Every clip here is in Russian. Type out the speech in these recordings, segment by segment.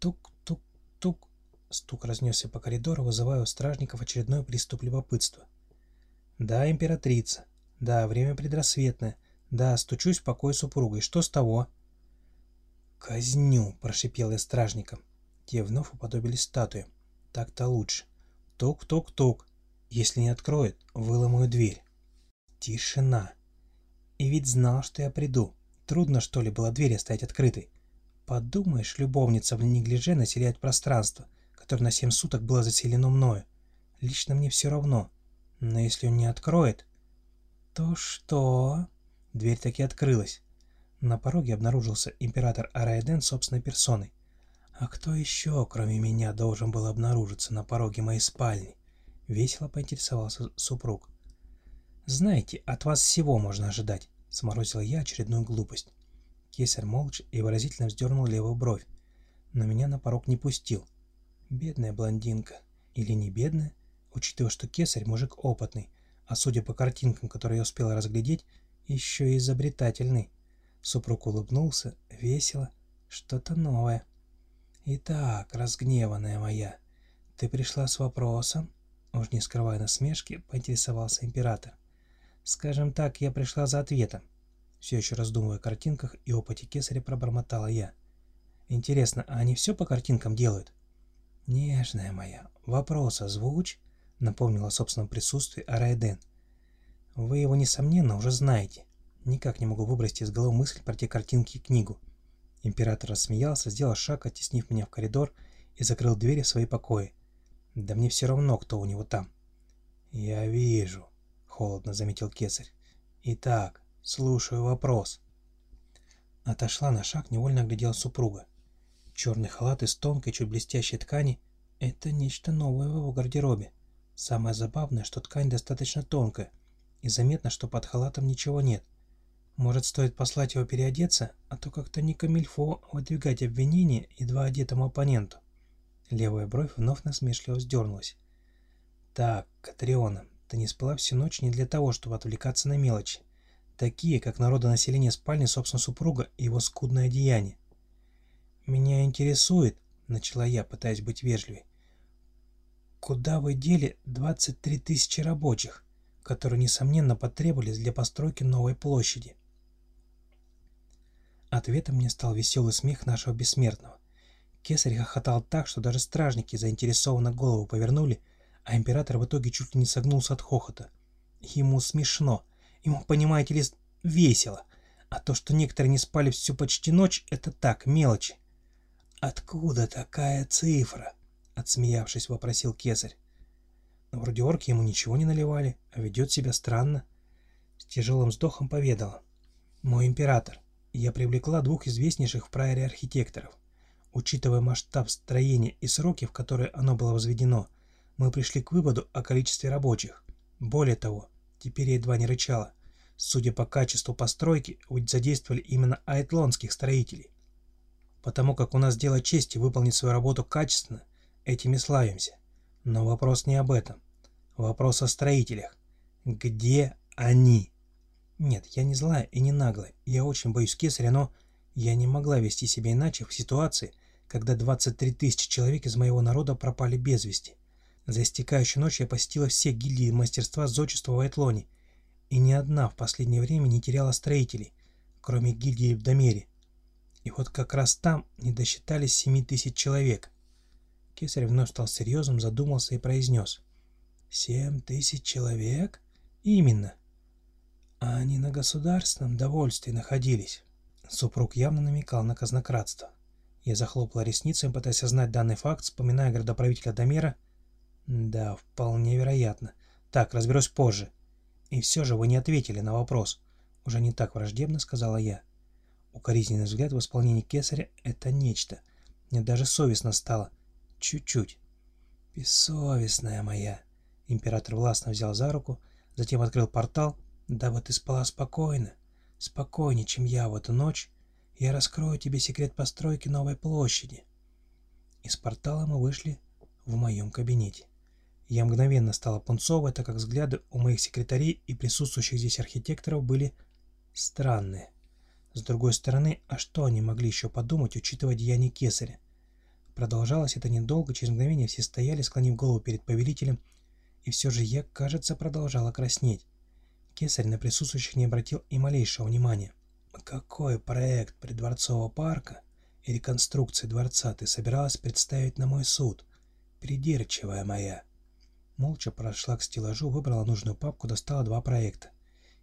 Тук-тук-тук. Стук разнесся по коридору, вызывая у стражников очередной приступ любопытства. «Да, императрица. Да, время предрассветное. Да, стучусь в покой супруга. И что с того?» «Казню!» – прошипел я стражникам. Те вновь уподобились статуям. Так-то лучше. Тук-тук-тук. Если не откроет, выломаю дверь. Тишина. И ведь знал, что я приду. Трудно, что ли, было дверь оставить открытой. Подумаешь, любовница в неглиже населяет пространство, которое на семь суток было заселено мною. Лично мне все равно. Но если он не откроет, то что? Дверь таки открылась. На пороге обнаружился император Араэден собственной персоной. А кто еще, кроме меня, должен был обнаружиться на пороге моей спальни? Весело поинтересовался супруг. «Знаете, от вас всего можно ожидать», — сморозил я очередную глупость. Кесарь молча и выразительно вздернул левую бровь, но меня на порог не пустил. Бедная блондинка. Или не бедная, учитывая, что кесарь мужик опытный, а судя по картинкам, которые я успел разглядеть, еще и изобретательный. Супруг улыбнулся, весело, что-то новое. «Итак, разгневанная моя, ты пришла с вопросом?» Уж не скрывая насмешки, поинтересовался император. «Скажем так, я пришла за ответом». Все еще раздумывая о картинках и опыте кесаря, пробормотала я. «Интересно, а они все по картинкам делают?» «Нежная моя, вопрос озвучь», — напомнила о собственном присутствии Арайден. «Вы его, несомненно, уже знаете. Никак не могу выбросить из головы мысль про те картинки и книгу. Император рассмеялся, сделал шаг, оттеснив меня в коридор и закрыл двери в свои покои. Да мне все равно, кто у него там. «Я вижу», — холодно заметил кесарь. «Итак, слушаю вопрос». Отошла на шаг, невольно оглядел супруга. Черный халат из тонкой, чуть блестящей ткани — это нечто новое в его гардеробе. Самое забавное, что ткань достаточно тонкая, и заметно, что под халатом ничего нет. Может, стоит послать его переодеться, а то как-то не камильфо выдвигать обвинения едва одетому оппоненту. Левая бровь вновь насмешливо вздернулась. «Так, Катриона, ты не спала всю ночь не для того, чтобы отвлекаться на мелочи, такие, как народонаселение спальни собственного супруга и его скудное одеяние. «Меня интересует», — начала я, пытаясь быть вежливой, «куда вы дели 23 тысячи рабочих, которые, несомненно, потребовались для постройки новой площади?» Ответом мне стал веселый смех нашего бессмертного. Кесарь хохотал так, что даже стражники заинтересованно голову повернули, а император в итоге чуть ли не согнулся от хохота. Ему смешно, ему, понимаете ли, весело, а то, что некоторые не спали всю почти ночь, это так, мелочи. «Откуда такая цифра?» — отсмеявшись, вопросил кесарь. Но вроде орки ему ничего не наливали, а ведет себя странно. С тяжелым вздохом поведала. «Мой император, я привлекла двух известнейших в прайоре архитекторов. Учитывая масштаб строения и сроки, в которые оно было возведено, мы пришли к выводу о количестве рабочих. Более того, теперь едва не рычала. Судя по качеству постройки, ведь задействовали именно айтлонских строителей. Потому как у нас дело чести выполнить свою работу качественно, этими славимся. Но вопрос не об этом. Вопрос о строителях. Где они? Нет, я не злая и не наглая. Я очень боюсь кесаря, но я не могла вести себя иначе в ситуации, когда 23 тысячи человек из моего народа пропали без вести. За истекающую ночь я посетила все гильдии мастерства зодчества в Айтлоне, и ни одна в последнее время не теряла строителей, кроме гильдии в Домере. И вот как раз там не досчитались 7 тысяч человек. Кесарь вновь стал серьезным, задумался и произнес. «Семь тысяч человек? Именно. А они на государственном довольстве находились. Супруг явно намекал на казнократство. Я захлопала ресницами, пытаясь узнать данный факт, вспоминая градоправителя Домера. Да, вполне вероятно. Так, разберусь позже. И все же вы не ответили на вопрос. Уже не так враждебно, сказала я. Укоризненный взгляд в исполнении кесаря — это нечто. Мне даже совестно стало. Чуть-чуть. Бессовестная моя. Император властно взял за руку, затем открыл портал — Дабы ты спала спокойно, спокойнее, чем я в эту ночь, я раскрою тебе секрет постройки новой площади. Из портала мы вышли в моем кабинете. Я мгновенно стала пунцовой, так как взгляды у моих секретарей и присутствующих здесь архитекторов были странные. С другой стороны, а что они могли еще подумать, учитывая деяния кесаря? Продолжалось это недолго, через мгновение все стояли, склонив голову перед повелителем, и все же я, кажется, продолжала краснеть. Кесарь на присутствующих не обратил и малейшего внимания. «Какой проект придворцового парка и реконструкции дворца ты собиралась представить на мой суд, придирчивая моя?» Молча прошла к стеллажу, выбрала нужную папку, достала два проекта.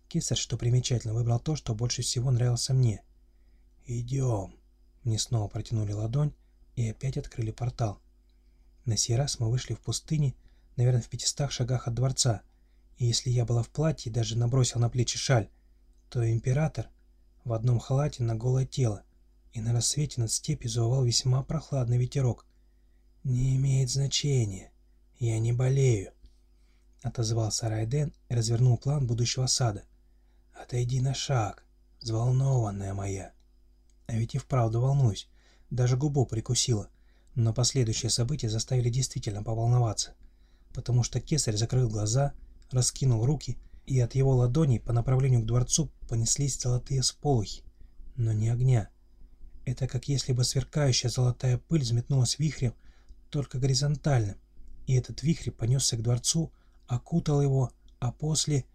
Кесарь, что примечательно, выбрал то, что больше всего нравился мне. «Идем!» Мне снова протянули ладонь и опять открыли портал. На сей раз мы вышли в пустыне, наверное, в пятистах шагах от дворца, и если я была в платье даже набросил на плечи шаль, то император в одном халате на голое тело, и на рассвете над степью завывал весьма прохладный ветерок. «Не имеет значения. Я не болею», — отозвался Райден и развернул план будущего сада. «Отойди на шаг, взволнованная моя». А ведь и вправду волнуюсь. Даже губу прикусила. Но последующие события заставили действительно поволноваться. Потому что кесарь закрыл глаза, раскинул руки, и от его ладоней по направлению к дворцу понеслись золотые сполохи. Но не огня. Это как если бы сверкающая золотая пыль взметнулась вихрем, только горизонтально. И этот вихрь понесся к дворцу, окутал его, а после...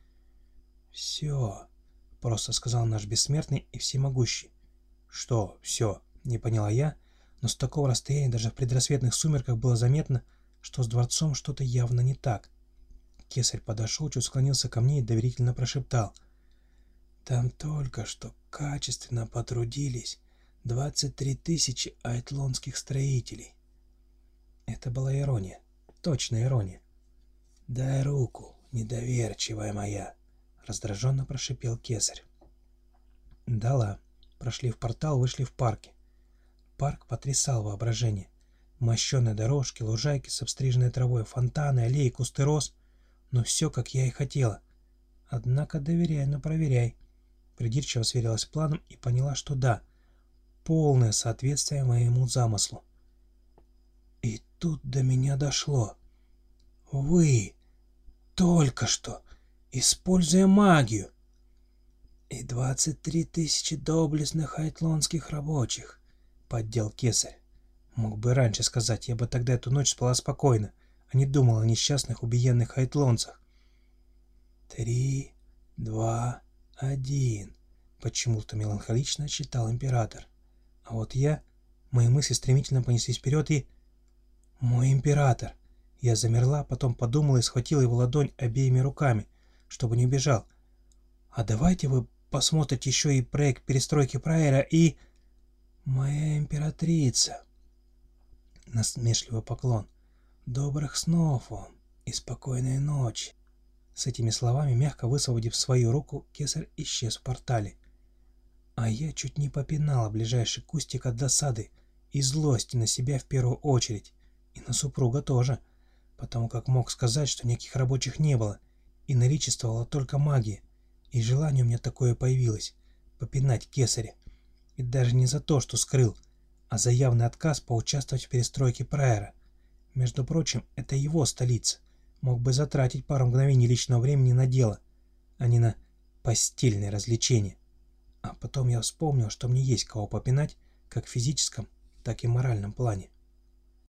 «Все», — просто сказал наш бессмертный и всемогущий. «Что, все?» — не поняла я, но с такого расстояния даже в предрассветных сумерках было заметно, что с дворцом что-то явно не так. Кесарь подошел, чуть склонился ко мне и доверительно прошептал. «Там только что качественно потрудились 23 тысячи айтлонских строителей». Это была ирония, точная ирония. «Дай руку, недоверчивая моя», — раздраженно прошипел кесарь. «Дала». Прошли в портал, вышли в парке. Парк потрясал воображение. Мощеные дорожки, лужайки с обстриженной травой, фонтаны, аллеи, кусты роз. Но все, как я и хотела. Однако доверяй, но проверяй. Придирчиво сверилась планом и поняла, что да, полное соответствие моему замыслу. Тут до меня дошло. Вы только что, используя магию, «И двадцать три тысячи доблестных айтлонских рабочих», — поддел кесарь. Мог бы раньше сказать, я бы тогда эту ночь спала спокойно, а не думал о несчастных убиенных айтлонцах. «Три, два, один», — почему-то меланхолично читал император. А вот я... Мои мысли стремительно понеслись вперед и... «Мой император!» Я замерла, потом подумала и схватила его ладонь обеими руками, чтобы не убежал. «А давайте вы посмотрит еще и проект перестройки Прайера и... «Моя императрица!» Насмешливый поклон. «Добрых снов вам и спокойной ночи!» С этими словами, мягко высвободив свою руку, кесарь исчез в портале. А я чуть не попинала ближайший кустик от досады и злости на себя в первую очередь, и на супруга тоже, потому как мог сказать, что никаких рабочих не было, и наличествовала только магия, и желание у меня такое появилось — попинать кесаря. И даже не за то, что скрыл, а за явный отказ поучаствовать в перестройке Прайера. Между прочим, это его столица. Мог бы затратить пару мгновений личного времени на дело, а не на постельные развлечения. А потом я вспомнил, что мне есть кого попинать, как в физическом, так и моральном плане.